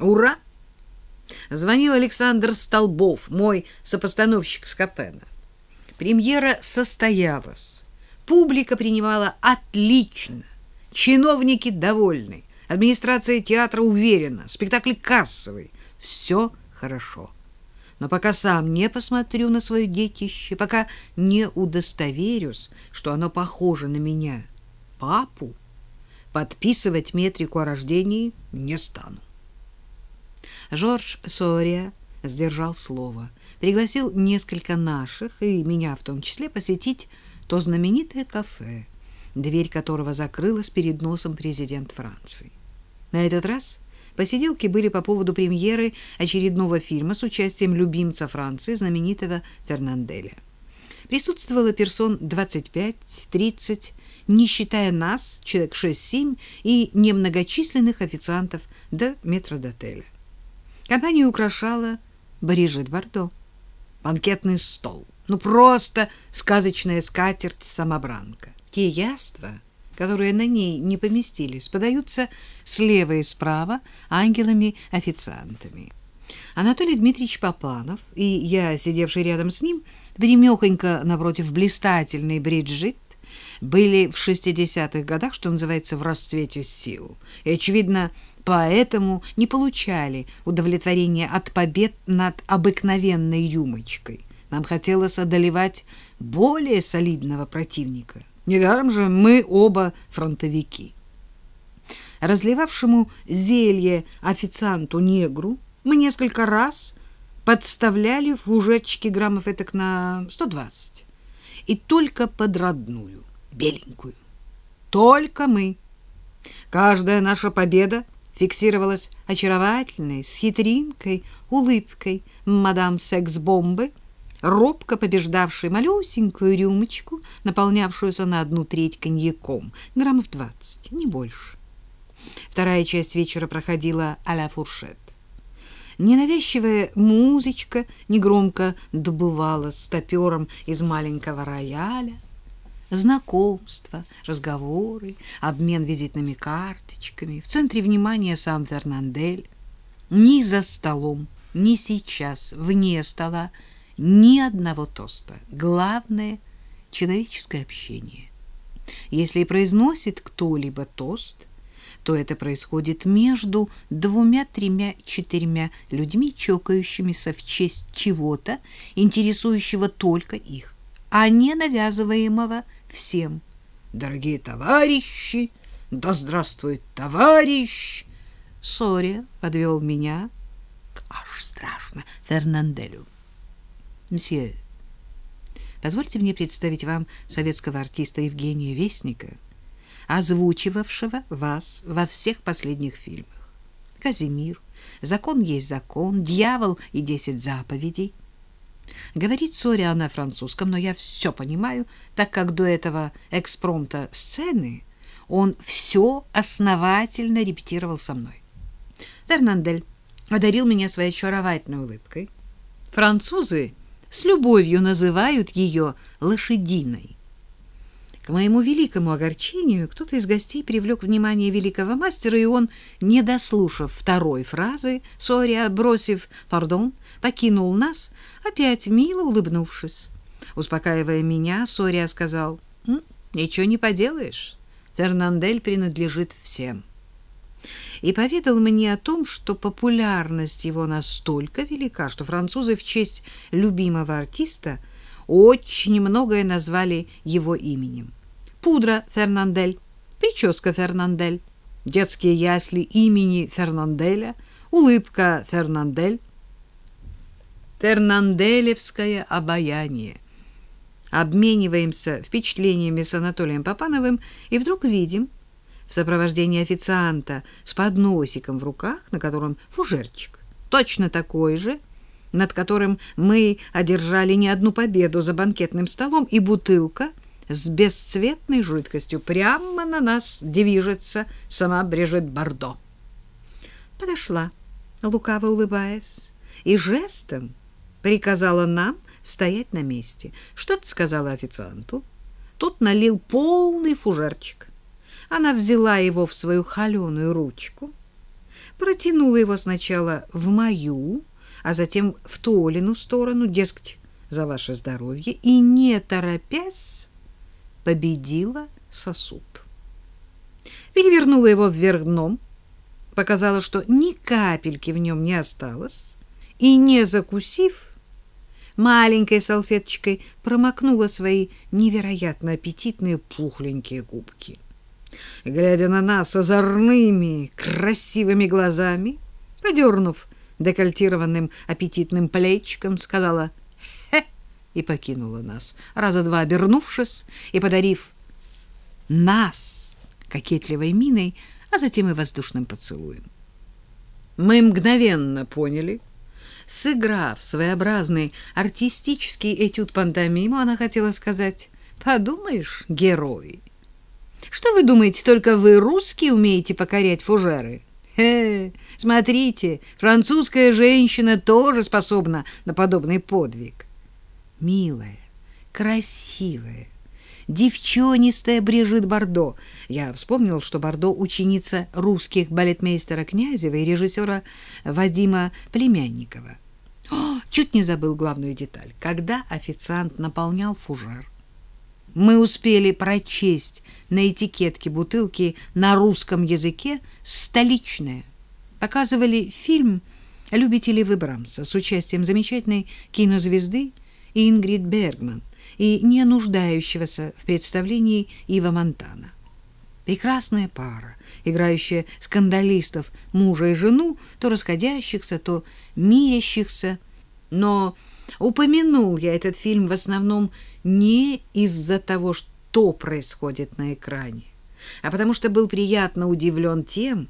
Ура! Звонил Александр Столбов, мой сопостановщик с Капена. Премьера состоялась. Публика принимала отлично. Чиновники довольны. Администрация театра уверена. Спектакль кассовый. Все хорошо. Но пока сам не посмотрю на свое детище, пока не удостоверюсь, что оно похоже на меня, папу, подписывать метрику о рождении не стану. Жорж Сория сдержал слово, пригласил несколько наших, и меня в том числе, посетить то знаменитое кафе, дверь которого закрылась перед носом президент Франции. На этот раз посиделки были по поводу премьеры очередного фильма с участием любимца Франции, знаменитого Фернанделя. Присутствовало персон 25-30, не считая нас, человек 6-7 и немногочисленных официантов до метродотеля. Компанию украшала Барижет Бордо. Банкетный стол. Ну, просто сказочная скатерть-самобранка. Те яства, которые на ней не поместились, подаются слева и справа ангелами-официантами. Анатолий Дмитриевич Попанов и я, сидевший рядом с ним, примехонько напротив блистательной Бриджит, были в 60-х годах, что называется, в расцвете сил. И, очевидно, поэтому не получали удовлетворения от побед над обыкновенной рюмочкой. Нам хотелось одолевать более солидного противника. Недаром же мы оба фронтовики. Разливавшему зелье официанту-негру мы несколько раз подставляли в ужечки граммов этак на 120. И только под родную, беленькую. Только мы. Каждая наша победа фиксировалась очаровательной, с хитринкой, улыбкой мадам секс-бомбы, робко побеждавшей малюсенькую рюмочку, наполнявшуюся на одну треть коньяком, граммов двадцать, не больше. Вторая часть вечера проходила а-ля фуршет. Ненавязчивая музычка негромко добывала стопером из маленького рояля, знакомства, разговоры, обмен визитными карточками. В центре внимания сам Фернандель. Ни за столом, ни сейчас, вне стола, ни одного тоста. Главное — человеческое общение. Если произносит кто-либо тост, то это происходит между двумя, тремя, четырьмя людьми, чокающимися в честь чего-то, интересующего только их а не навязываемого всем. Дорогие товарищи, да здравствует товарищ! Сория подвел меня аж страшно Фернанделю. Мсье, позвольте мне представить вам советского артиста Евгения Вестника, озвучивавшего вас во всех последних фильмах. Казимир, Закон есть закон, Дьявол и десять заповедей — Говорит Соря на французском, но я все понимаю, так как до этого экспромта сцены он все основательно репетировал со мной. Фернандель одарил меня своей очаровательной улыбкой. Французы с любовью называют ее лошадиной. К моему великому огорчению кто-то из гостей привлек внимание великого мастера, и он, не дослушав второй фразы, Сория, бросив «пардон», покинул нас, опять мило улыбнувшись. Успокаивая меня, Сория сказал «Ничего не поделаешь, Фернандель принадлежит всем» и поведал мне о том, что популярность его настолько велика, что французы в честь любимого артиста – очень многое назвали его именем. Пудра Фернандель, прическа Фернандель, детские ясли имени Фернанделя, улыбка Фернандель, Фернанделевское обаяние. Обмениваемся впечатлениями с Анатолием Попановым и вдруг видим в сопровождении официанта с подносиком в руках, на котором фужерчик, точно такой же, над которым мы одержали не одну победу за банкетным столом, и бутылка с бесцветной жидкостью прямо на нас движется сама Брежет Бардо. Подошла, лукаво улыбаясь, и жестом приказала нам стоять на месте. Что-то сказала официанту. Тут налил полный фужерчик. Она взяла его в свою холеную ручку, протянула его сначала в мою, а затем в Толину сторону, дескать, за ваше здоровье, и, не торопясь, победила сосуд. Перевернула его вверх дном, показала, что ни капельки в нем не осталось, и, не закусив, маленькой салфеточкой промокнула свои невероятно аппетитные пухленькие губки. Глядя на нас озорными, красивыми глазами, подернув декольтированным аппетитным плечиком, сказала «хе» и покинула нас, раза два обернувшись и подарив нас кокетливой миной, а затем и воздушным поцелуем. Мы мгновенно поняли — Сыграв своеобразный артистический этюд пантомиму, она хотела сказать «Подумаешь, герой». Что вы думаете, только вы, русские, умеете покорять фужеры? Э, смотрите, французская женщина тоже способна на подобный подвиг. Милая, красивая, девчонистая Брижит Бардо. Я вспомнил, что Бардо — ученица русских балетмейстера Князева и режиссера Вадима Племянникова. О, чуть не забыл главную деталь. Когда официант наполнял фужер, мы успели прочесть на этикетке бутылки на русском языке «столичная». Показывали фильм «Любители Выбрамса» с участием замечательной кинозвезды Ингрид Бергман – и не нуждающегося в представлении Ива Монтана. Прекрасная пара, играющая скандалистов, мужа и жену, то расходящихся, то мирящихся. Но упомянул я этот фильм в основном не из-за того, что происходит на экране, а потому что был приятно удивлен тем,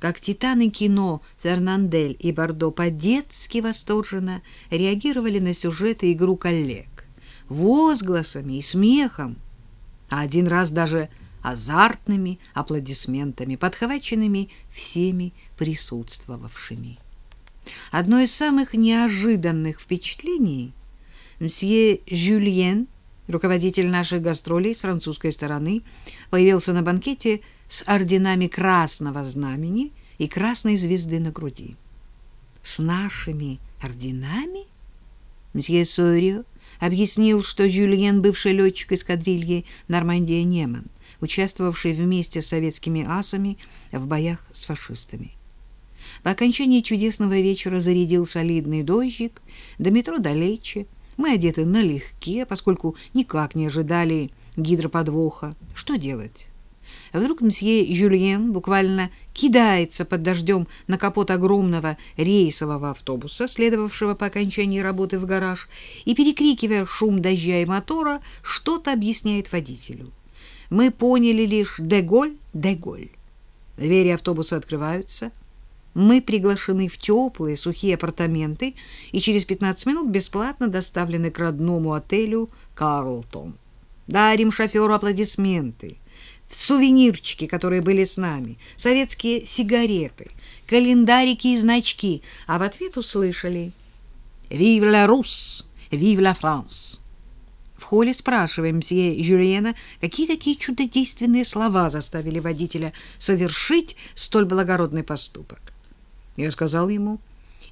как титаны кино Фернандель и Бардо по-детски восторженно реагировали на сюжет и игру коллег возгласами и смехом, а один раз даже азартными аплодисментами, подхваченными всеми присутствовавшими. Одно из самых неожиданных впечатлений мсье Жюльен, руководитель наших гастролей с французской стороны, появился на банкете с орденами Красного Знамени и Красной Звезды на груди. С нашими орденами? Мсье Сойрио объяснил, что Жюльен — бывший летчик эскадрильи «Нормандия-Неман», участвовавший вместе с советскими асами в боях с фашистами. По окончании чудесного вечера зарядил солидный дождик, до метро далече, мы одеты налегке, поскольку никак не ожидали гидроподвоха. Что делать? Вдруг мсье Жюльен буквально кидается под дождем на капот огромного рейсового автобуса, следовавшего по окончании работы в гараж, и, перекрикивая шум дождя и мотора, что-то объясняет водителю. Мы поняли лишь «Деголь, Деголь». Двери автобуса открываются. Мы приглашены в теплые, сухие апартаменты и через 15 минут бесплатно доставлены к родному отелю «Карлтон». Дарим шоферу аплодисменты сувенирчики, которые были с нами, советские сигареты, календарики и значки, а в ответ услышали «Vive la Russe! Vive la France!» В холле спрашиваем мсье Жюльена, какие такие чудодейственные слова заставили водителя совершить столь благородный поступок. Я сказал ему,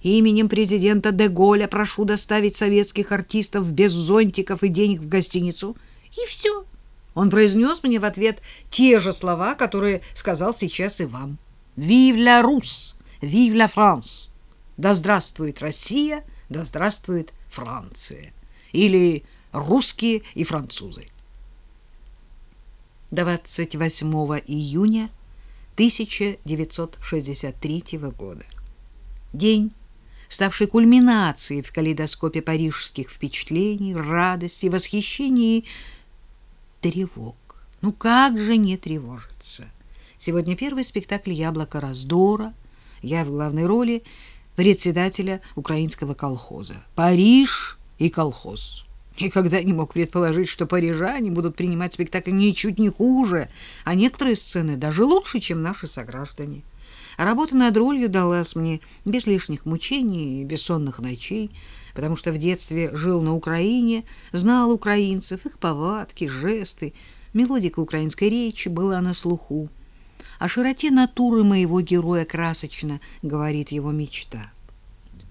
именем президента де Голля прошу доставить советских артистов без зонтиков и денег в гостиницу, и все. Он произнес мне в ответ те же слова, которые сказал сейчас и вам. «Vive la Russe! Vive la France!» «Да здравствует Россия! Да здравствует Франция!» Или «Русские и французы!» 28 июня 1963 года. День, ставший кульминацией в калейдоскопе парижских впечатлений, радости, восхищений тревог. Ну как же не тревожиться? Сегодня первый спектакль «Яблоко раздора». Я в главной роли председателя украинского колхоза. Париж и колхоз. Никогда не мог предположить, что парижане будут принимать спектакль ничуть не хуже, а некоторые сцены даже лучше, чем наши сограждане. Работа над ролью далась мне без лишних мучений и бессонных ночей, потому что в детстве жил на Украине, знал украинцев, их повадки, жесты, мелодика украинской речи была на слуху. О широте натуры моего героя красочно говорит его мечта.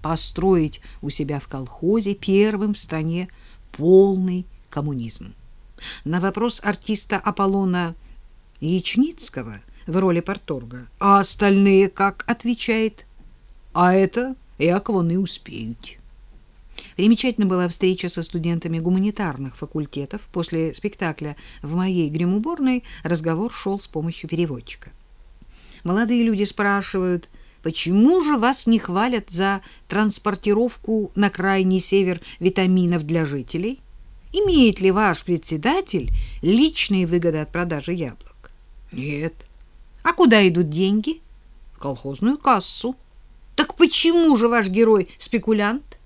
Построить у себя в колхозе первым в стране полный коммунизм. На вопрос артиста Аполлона Ячницкого в роли порторга, а остальные как отвечает, а это як вони успеют. Примечательна была встреча со студентами гуманитарных факультетов. После спектакля в моей гримуборной разговор шел с помощью переводчика. Молодые люди спрашивают, почему же вас не хвалят за транспортировку на крайний север витаминов для жителей? Имеет ли ваш председатель личные выгоды от продажи яблок? Нет. А куда идут деньги? В колхозную кассу. Так почему же ваш герой спекулянт?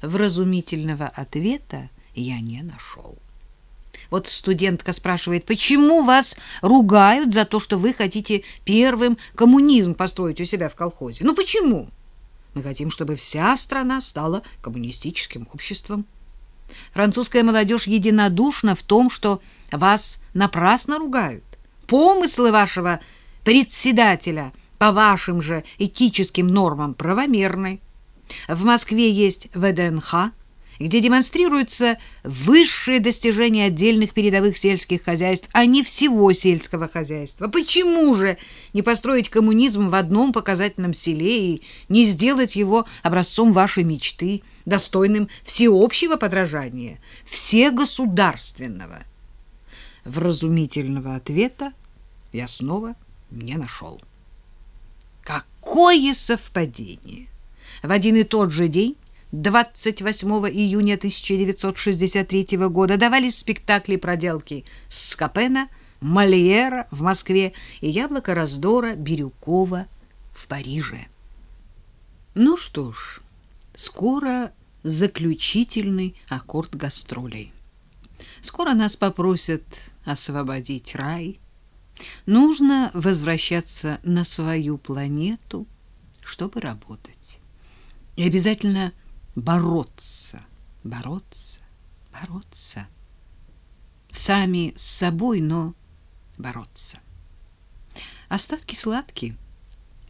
Вразумительного ответа я не нашел. Вот студентка спрашивает, почему вас ругают за то, что вы хотите первым коммунизм построить у себя в колхозе? Ну почему? Мы хотим, чтобы вся страна стала коммунистическим обществом. Французская молодежь единодушна в том, что вас напрасно ругают. Помыслы вашего председателя по вашим же этическим нормам правомерны. В Москве есть ВДНХ, где демонстрируются высшие достижения отдельных передовых сельских хозяйств, а не всего сельского хозяйства. Почему же не построить коммунизм в одном показательном селе и не сделать его образцом вашей мечты, достойным всеобщего подражания, всегосударственного? Вразумительного ответа я снова не нашел. Какое совпадение! В один и тот же день 28 июня 1963 года давались спектакли проделки Скопена, Мольера в Москве и Яблоко раздора Бирюкова в Париже. Ну что ж, скоро заключительный аккорд гастролей. Скоро нас попросят освободить рай. Нужно возвращаться на свою планету, чтобы работать. И обязательно бороться, бороться, бороться. Сами с собой, но бороться. Остатки сладкие.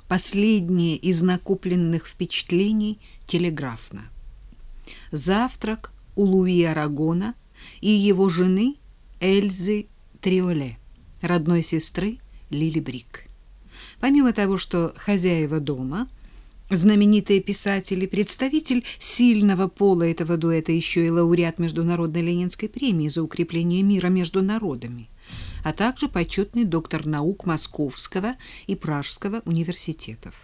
Последние из накопленных впечатлений телеграфно. Завтрак у Луи Арагона и его жены Эльзы Триоле, родной сестры Лили Брик. Помимо того, что хозяева дома – Знаменитый писатель и представитель сильного пола этого дуэта еще и лауреат Международной Ленинской премии за укрепление мира между народами, а также почетный доктор наук Московского и Пражского университетов.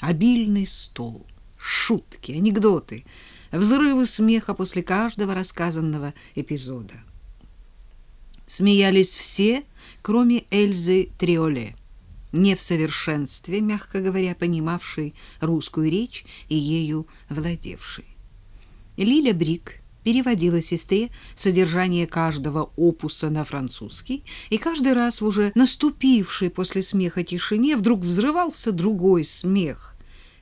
Обильный стол, шутки, анекдоты, взрывы смеха после каждого рассказанного эпизода. Смеялись все, кроме Эльзы Триоле не в совершенстве, мягко говоря, понимавший русскую речь и ею владевший. Лиля Брик переводила сестре содержание каждого опуса на французский, и каждый раз в уже наступившей после смеха тишине вдруг взрывался другой смех,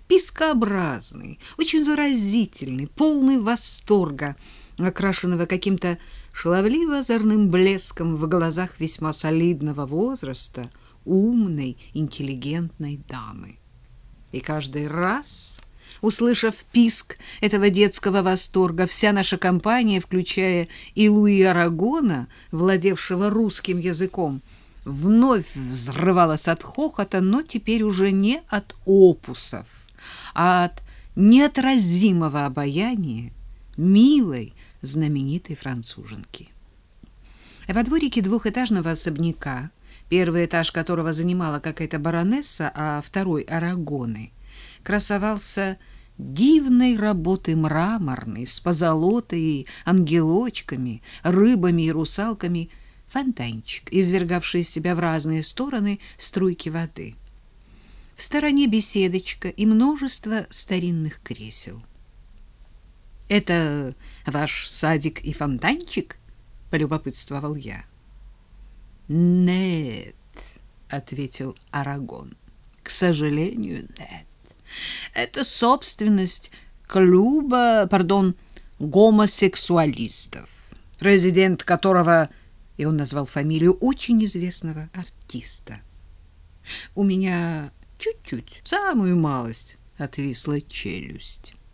пискообразный, очень заразительный, полный восторга, окрашенного каким-то шаловливо-озорным блеском в глазах весьма солидного возраста — умной, интеллигентной дамы. И каждый раз, услышав писк этого детского восторга, вся наша компания, включая и Луи Арагона, владевшего русским языком, вновь взрывалась от хохота, но теперь уже не от опусов, а от неотразимого обаяния милой знаменитой француженки. Во дворике двухэтажного особняка первый этаж которого занимала какая-то баронесса, а второй — арагоны, красовался дивной работы мраморный, с позолотой и ангелочками, рыбами и русалками, фонтанчик, извергавший из себя в разные стороны струйки воды. В стороне беседочка и множество старинных кресел. — Это ваш садик и фонтанчик? — полюбопытствовал я. — нет, ответил Арагон. К сожалению, нет. Это собственность клуба, пардон, гомосексуалистов, президент которого, и он назвал фамилию очень известного артиста. У меня чуть-чуть, самую малость, отвисла челюсть.